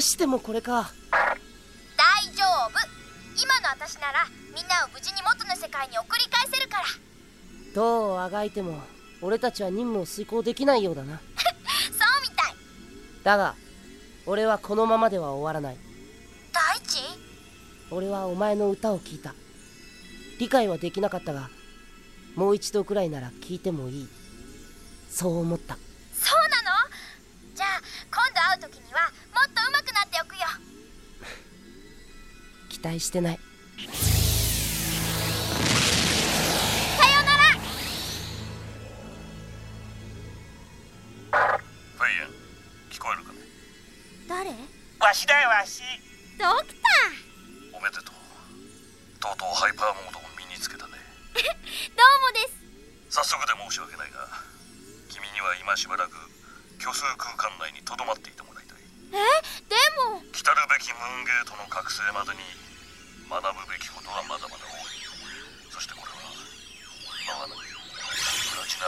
してもこれか。大丈夫。今の私ならみんなを無事に元の世界に送り返せるから。どうあがいても俺たちは任務を遂行できないようだな。そうみたい。だが俺はこのままでは終わらない。大地？俺はお前の歌を聴いた。理解はできなかったがもう一度くらいなら聞いてもいい。そう思った期待してない。さようなら。フェイエン聞こえるかね？誰？わしだよわし。ドクタおめでとう。とうとうハイパーモードを身につけたね。ー どうもです。早速で申し訳ないが君には今しばらく虚数空間内にとどまっていてもらいたい。え？でも。来たるべきムーンゲートの覚醒までに学ぶべきことはまだまだ多い。そしてこれはまあプラチナ